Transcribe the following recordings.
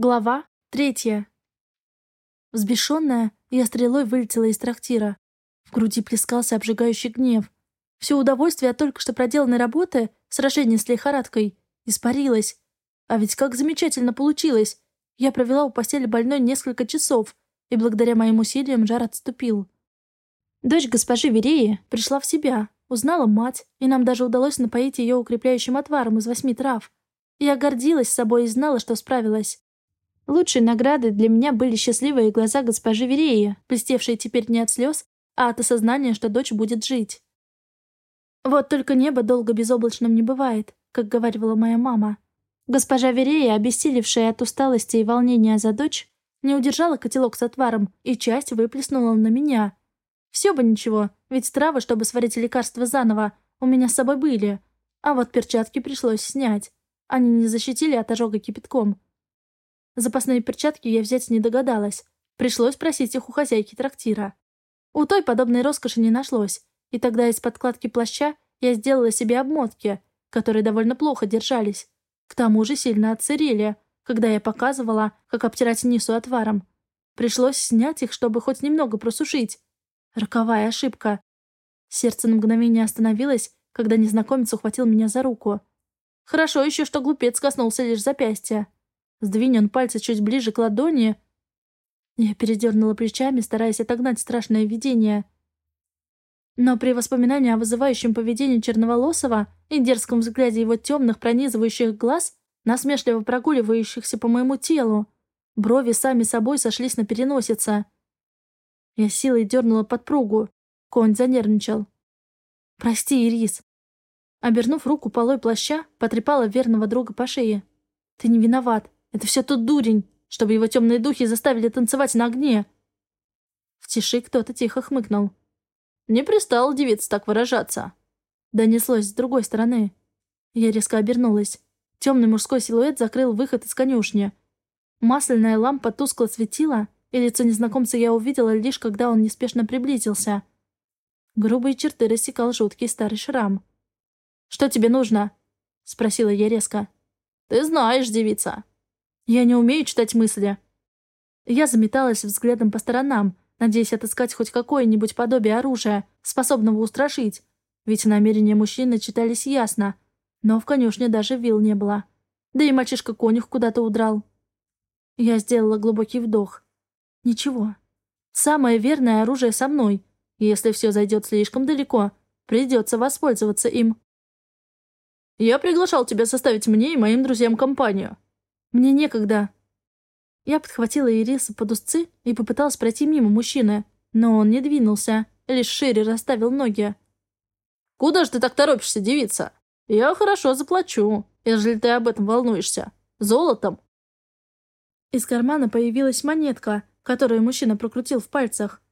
Глава третья. Взбешенная, я стрелой вылетела из трактира. В груди плескался обжигающий гнев. Все удовольствие от только что проделанной работы, сражение с лихорадкой, испарилось. А ведь как замечательно получилось. Я провела у постели больной несколько часов, и благодаря моим усилиям жар отступил. Дочь госпожи Вереи пришла в себя, узнала мать, и нам даже удалось напоить ее укрепляющим отваром из восьми трав. Я гордилась собой и знала, что справилась. Лучшей наградой для меня были счастливые глаза госпожи Вереи, блестевшие теперь не от слез, а от осознания, что дочь будет жить. Вот только небо долго безоблачным не бывает, как говорила моя мама. Госпожа Верея, обессилевшая от усталости и волнения за дочь, не удержала котелок с отваром и часть выплеснула на меня. Все бы ничего, ведь травы, чтобы сварить лекарство заново, у меня с собой были. А вот перчатки пришлось снять. Они не защитили от ожога кипятком. Запасные перчатки я взять не догадалась. Пришлось просить их у хозяйки трактира. У той подобной роскоши не нашлось, и тогда из подкладки плаща я сделала себе обмотки, которые довольно плохо держались. К тому же сильно отсырели, когда я показывала, как обтирать нису отваром. Пришлось снять их, чтобы хоть немного просушить. Роковая ошибка. Сердце на мгновение остановилось, когда незнакомец ухватил меня за руку. Хорошо еще, что глупец коснулся лишь запястья. Сдвинь он пальцы чуть ближе к ладони. Я передернула плечами, стараясь отогнать страшное видение. Но при воспоминании о вызывающем поведении Черноволосова и дерзком взгляде его темных пронизывающих глаз, насмешливо прогуливающихся по моему телу, брови сами собой сошлись на переносице. Я силой дернула подпругу. Конь занервничал. «Прости, Ирис». Обернув руку полой плаща, потрепала верного друга по шее. «Ты не виноват. Это все тот дурень, чтобы его темные духи заставили танцевать на огне. В тиши кто-то тихо хмыкнул. Не пристал девица так выражаться. Донеслось с другой стороны. Я резко обернулась. Темный мужской силуэт закрыл выход из конюшни. Масляная лампа тускло светила, и лицо незнакомца я увидела лишь, когда он неспешно приблизился. Грубые черты рассекал жуткий старый шрам. «Что тебе нужно?» — спросила я резко. «Ты знаешь, девица», я не умею читать мысли. Я заметалась взглядом по сторонам, надеясь отыскать хоть какое-нибудь подобие оружия, способного устрашить. Ведь намерения мужчины читались ясно. Но в конюшне даже вил не было. Да и мальчишка-конюх куда-то удрал. Я сделала глубокий вдох. Ничего. Самое верное оружие со мной. Если все зайдет слишком далеко, придется воспользоваться им. «Я приглашал тебя составить мне и моим друзьям компанию», мне некогда». Я подхватила Ирису под узцы и попыталась пройти мимо мужчины, но он не двинулся, лишь шире расставил ноги. «Куда же ты так торопишься, девица? Я хорошо заплачу, ежели ты об этом волнуешься. Золотом». Из кармана появилась монетка, которую мужчина прокрутил в пальцах.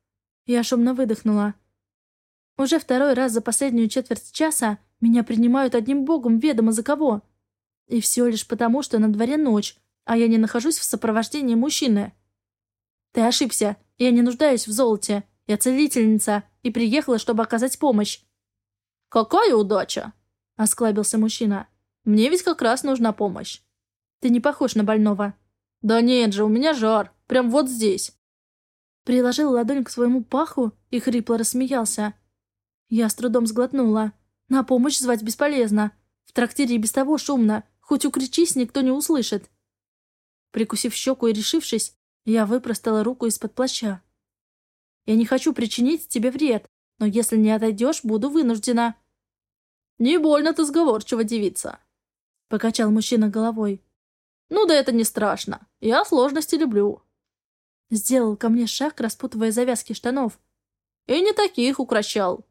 Я шумно выдохнула. Уже второй раз за последнюю четверть часа меня принимают одним богом ведомо за кого. И все лишь потому, что на дворе ночь, а я не нахожусь в сопровождении мужчины. Ты ошибся. Я не нуждаюсь в золоте. Я целительница и приехала, чтобы оказать помощь. «Какая удача!» — осклабился мужчина. «Мне ведь как раз нужна помощь». «Ты не похож на больного». «Да нет же, у меня жар. Прям вот здесь». Приложил ладонь к своему паху и хрипло рассмеялся. Я с трудом сглотнула. На помощь звать бесполезно. В трактире и без того шумно. Хоть укричись, никто не услышит. Прикусив щеку и решившись, я выпростала руку из-под плаща. Я не хочу причинить тебе вред, но если не отойдешь, буду вынуждена. Не больно ты сговорчива, девица. Покачал мужчина головой. Ну да это не страшно. Я сложности люблю. Сделал ко мне шаг, распутывая завязки штанов. И не таких укращал.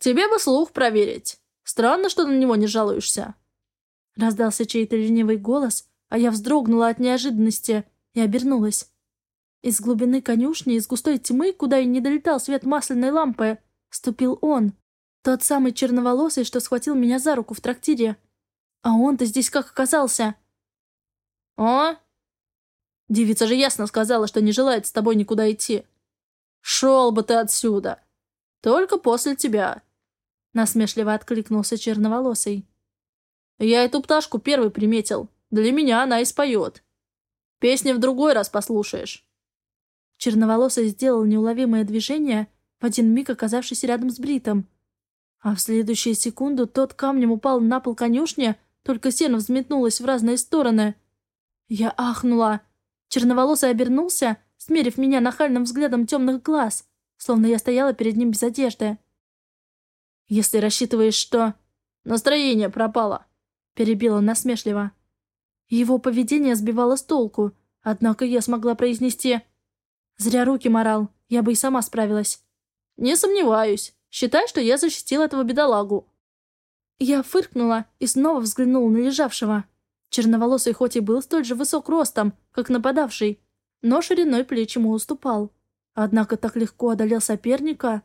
Тебе бы слух проверить. Странно, что на него не жалуешься. Раздался чей-то ленивый голос, а я вздрогнула от неожиданности и обернулась. Из глубины конюшни, из густой тьмы, куда и не долетал свет масляной лампы, ступил он. Тот самый черноволосый, что схватил меня за руку в трактире. А он-то здесь как оказался? «О?» Девица же ясно сказала, что не желает с тобой никуда идти. «Шел бы ты отсюда! Только после тебя!» Насмешливо откликнулся черноволосый. Я эту пташку первый приметил. Для меня она и споет. Песни в другой раз послушаешь». Черноволосый сделал неуловимое движение, в один миг оказавшись рядом с Бритом. А в следующую секунду тот камнем упал на пол конюшни, только сено взметнулось в разные стороны. Я ахнула. Черноволосый обернулся, смерив меня нахальным взглядом темных глаз, словно я стояла перед ним без одежды. «Если рассчитываешь, что...» «Настроение пропало», — перебил он насмешливо. Его поведение сбивало с толку, однако я смогла произнести «Зря руки морал, я бы и сама справилась». «Не сомневаюсь. Считай, что я защитил этого бедолагу». Я фыркнула и снова взглянула на лежавшего. Черноволосый хоть и был столь же высок ростом, как нападавший, но шириной плеч ему уступал. Однако так легко одолел соперника.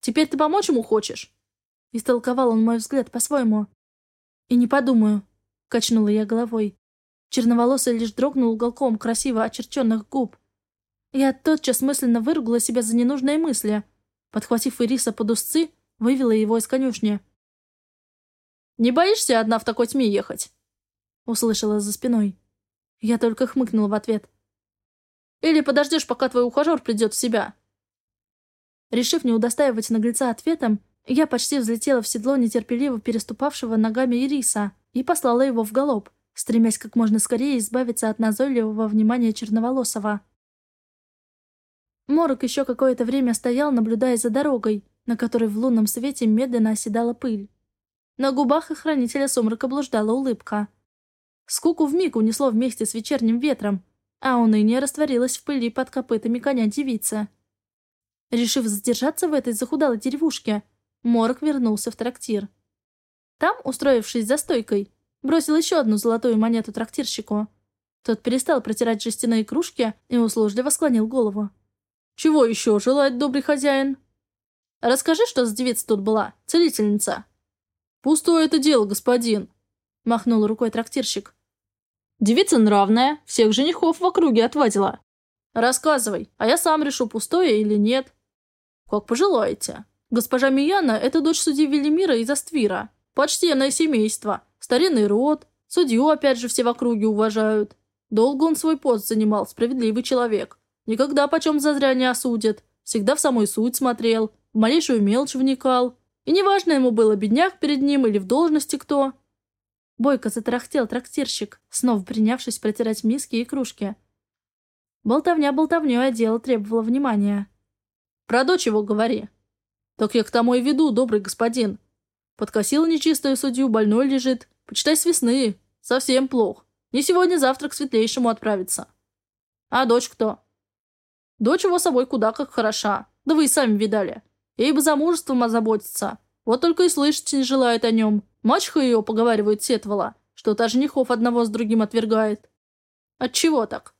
«Теперь ты помочь ему хочешь?» Истолковал он мой взгляд по-своему. «И не подумаю», — качнула я головой. Черноволосый лишь дрогнул уголком красиво очерченных губ. Я тотчас мысленно выругала себя за ненужные мысли. Подхватив Ириса под узцы, вывела его из конюшни. «Не боишься одна в такой тьме ехать?» Услышала за спиной. Я только хмыкнула в ответ. «Или подождешь, пока твой ухажер придет в себя?» Решив не удостаивать наглеца ответом, я почти взлетела в седло нетерпеливо переступавшего ногами Ириса и послала его в галоп, стремясь как можно скорее избавиться от назойливого внимания Черноволосова. Морок еще какое-то время стоял, наблюдая за дорогой, на которой в лунном свете медленно оседала пыль. На губах охранителя сумрака блуждала улыбка. Скуку вмиг унесло вместе с вечерним ветром, а уныние растворилось в пыли под копытами коня девицы. Решив задержаться в этой захудалой деревушке, Морок вернулся в трактир. Там, устроившись за стойкой, бросил еще одну золотую монету трактирщику. Тот перестал протирать жестяные кружки и услужливо склонил голову. «Чего еще желает добрый хозяин?» «Расскажи, что за девица тут была, целительница». «Пустое это дело, господин», — махнул рукой трактирщик. «Девица нравная, всех женихов в округе отвадила». «Рассказывай, а я сам решу, пустое или нет». «Как пожелаете», Госпожа Мияна – это дочь судьи Велимира из Аствира. Почтенное семейство, старинный род, судью опять же все в округе уважают. Долго он свой пост занимал, справедливый человек. Никогда почем зазря не осудит. Всегда в самую суть смотрел, в малейшую мелочь вникал. И неважно ему было, бедняк перед ним или в должности кто. Бойко затарахтел трактирщик, снова принявшись протирать миски и кружки. Болтовня болтовнёй, а дело требовало внимания. «Про дочь его говори», «Так я к тому и веду, добрый господин. Подкосил нечистую судью, больной лежит. Почитай с весны. Совсем плох. Не сегодня-завтра к светлейшему отправиться». «А дочь кто?» «Дочь его собой куда как хороша. Да вы и сами видали. Ей бы замужеством озаботиться. Вот только и слышать не желает о нем. Мачеха ее, поговаривает, сетовала, что та женихов одного с другим отвергает. Отчего так?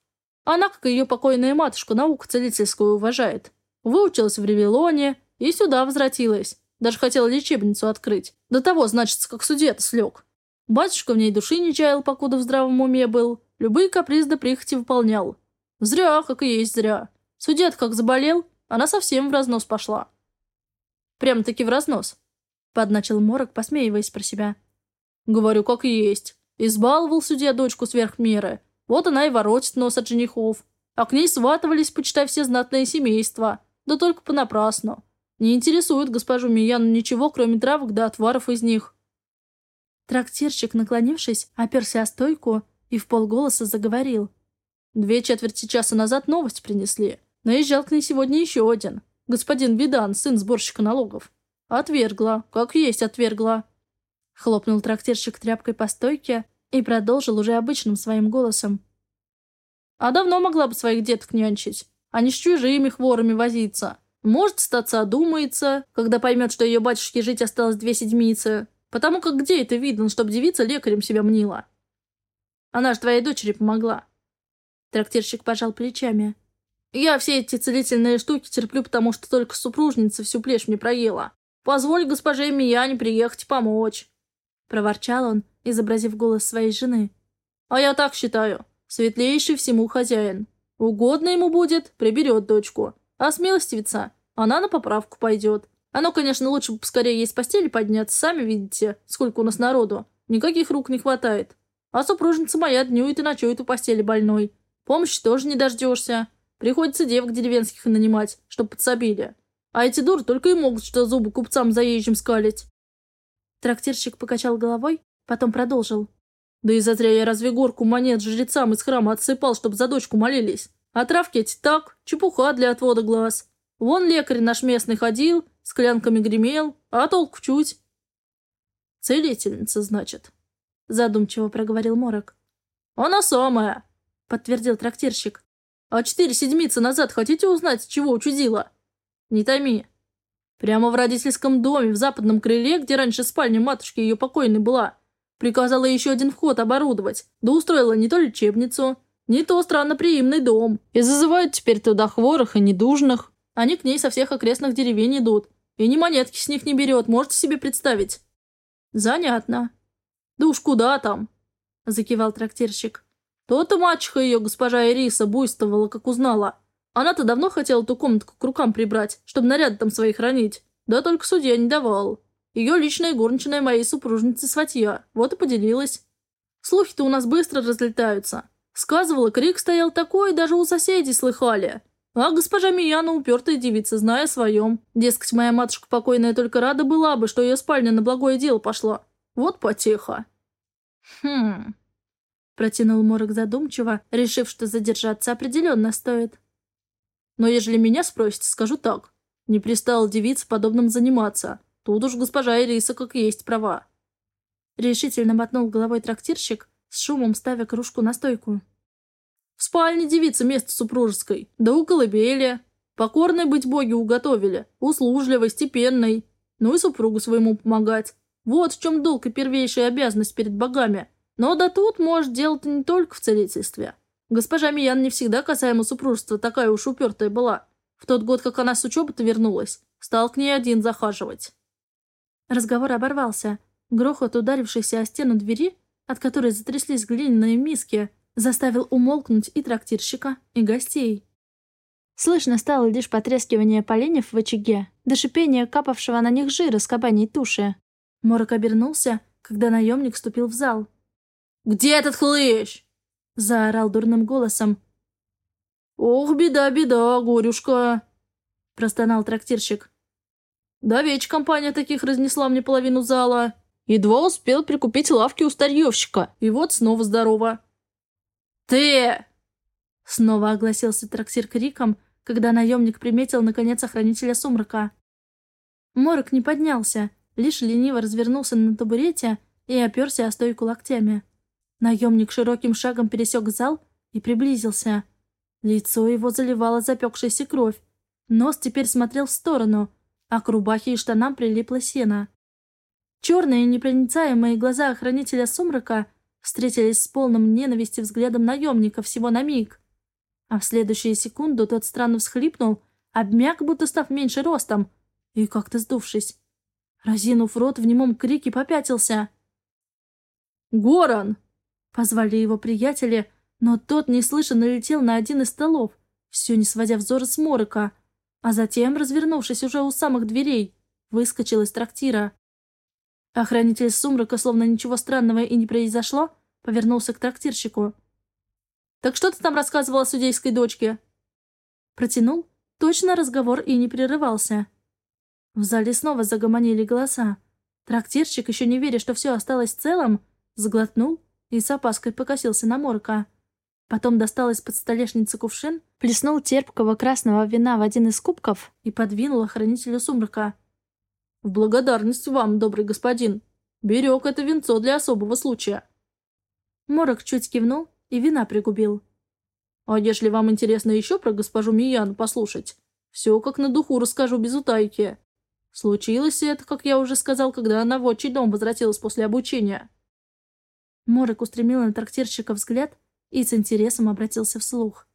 Она, как ее покойная матушка, науку целительскую уважает. Выучилась в Ревелоне, и сюда возвратилась. Даже хотела лечебницу открыть. До того, значит, как судья-то слег. Батюшка в ней души не чаял, покуда в здравом уме был. Любые капризы до прихоти выполнял. Зря, как и есть зря. судья как заболел, она совсем в разнос пошла. Прям-таки в разнос. Подначил Морок, посмеиваясь про себя. Говорю, как есть. Избаловал судья дочку сверх меры. Вот она и воротит нос от женихов. А к ней сватывались, почитай, все знатные семейства. Да только понапрасну. Не интересует госпожу Мияну ничего, кроме травок да отваров из них. Трактирщик, наклонившись, оперся о стойку и в полголоса заговорил. Две четверти часа назад новость принесли. Наезжал к ней сегодня еще один. Господин Видан, сын сборщика налогов. Отвергла, как есть отвергла. Хлопнул трактирщик тряпкой по стойке и продолжил уже обычным своим голосом. А давно могла бы своих деток нянчить, а не с чужими хворами возиться. Может, статься одумается, когда поймет, что ее батюшке жить осталось две седмицы. Потому как где это видно, чтобы девица лекарем себя мнила? Она же твоей дочери помогла. Трактирщик пожал плечами. Я все эти целительные штуки терплю, потому что только супружница всю плешь мне проела. Позволь госпоже Мияне приехать помочь. Проворчал он, изобразив голос своей жены. А я так считаю. Светлейший всему хозяин. Угодно ему будет, приберет дочку. А смилостивица она на поправку пойдет. Оно, конечно, лучше бы поскорее с постели подняться, сами видите, сколько у нас народу. Никаких рук не хватает. А супружница моя днюет и ночует у постели больной. Помощи тоже не дождешься. Приходится девок деревенских нанимать, чтоб подсобили. А эти дуры только и могут что зубы купцам заезжим скалить. Трактирщик покачал головой, потом продолжил. Да и зазря я разве горку монет жрецам из храма отсыпал, чтобы за дочку молились. А травки эти так, чепуха для отвода глаз. Вон лекарь наш местный ходил, с клянками гремел, а толку чуть. Целительница, значит. Задумчиво проговорил Морок. Она самая, подтвердил трактирщик. А четыре седмицы назад хотите узнать, чего учудила? Не томи. Прямо в родительском доме, в западном крыле, где раньше спальня матушки ее покойной была. Приказала еще один вход оборудовать, да устроила не то лечебницу, не то странноприимный дом. И зазывают теперь туда хворых и недужных. Они к ней со всех окрестных деревень идут. И ни монетки с них не берет, можете себе представить? Занятно. Да уж куда там? Закивал трактирщик. То-то мачеха ее, госпожа Ириса, буйствовала, как узнала. Она-то давно хотела ту комнатку к рукам прибрать, чтобы наряды там свои хранить. Да только судья не давал. Ее личная горничная моей супружницы Сватья. Вот и поделилась. Слухи-то у нас быстро разлетаются. Сказывала, крик стоял такой, даже у соседей слыхали. А госпожа Мияна упертая девица, зная о своем. Дескать, моя матушка покойная только рада была бы, что ее спальня на благое дело пошла. Вот потеха. Хм... Протянул Морок задумчиво, решив, что задержаться определенно стоит. Но ежели меня спросите, скажу так. Не пристала девица подобным заниматься. Тут уж госпожа Ириса как есть права. Решительно мотнул головой трактирщик, с шумом ставя кружку на стойку. В спальне девица место супружеской, да у колыбели. Покорной быть боги уготовили, услужливой, степенной. Ну и супругу своему помогать. Вот в чем долг и первейшая обязанность перед богами. Но да тут, может, дело-то не только в целительстве. Госпожа Миян не всегда касаемо супружества такая уж упертая была. В тот год, как она с учебы-то вернулась, стал к ней один захаживать. Разговор оборвался. Грохот, ударившийся о стену двери, от которой затряслись глиняные миски, заставил умолкнуть и трактирщика, и гостей. Слышно стало лишь потрескивание поленьев в очаге, до шипения капавшего на них жира с кабаней туши. Морок обернулся, когда наемник вступил в зал. «Где этот хлыщ?» — заорал дурным голосом. «Ох, беда, беда, горюшка!» — простонал трактирщик. «Да ведь компания таких разнесла мне половину зала. Едва успел прикупить лавки у старьевщика, и вот снова здорово. «Ты!» Снова огласился трактир криком, когда наемник приметил, наконец, охранителя сумрака. Морок не поднялся, лишь лениво развернулся на табурете и оперся о стойку локтями. Наемник широким шагом пересек зал и приблизился. Лицо его заливало запекшаяся кровь. Нос теперь смотрел в сторону, а к рубахе и штанам прилипло сено. Черные непроницаемые глаза охранителя сумрака встретились с полным ненависти взглядом наемника всего на миг. А в следующую секунду тот странно всхлипнул, обмяк, будто став меньше ростом, и как-то сдувшись. Разинув рот, в немом крике попятился. «Горан!» — позвали его приятели, но тот неслышно налетел на один из столов, все не сводя взор с морока, а затем, развернувшись уже у самых дверей, выскочил из трактира. Охранитель сумрака, словно ничего странного и не произошло, повернулся к трактирщику. «Так что ты там рассказывала о судейской дочке?» Протянул. Точно разговор и не прерывался. В зале снова загомонили голоса. Трактирщик, еще не веря, что все осталось целым, сглотнул и с опаской покосился на морка. Потом достал из-под столешницы кувшин, плеснул терпкого красного вина в один из кубков и подвинул охранителю сумрака. В благодарность вам, добрый господин. Берег это венцо для особого случая. Морок чуть кивнул и вина пригубил. А если вам интересно еще про госпожу Мияну послушать, все как на духу расскажу без утайки. Случилось это, как я уже сказал, когда она в отчий дом возвратилась после обучения. Морок устремил на трактирщика взгляд и с интересом обратился вслух.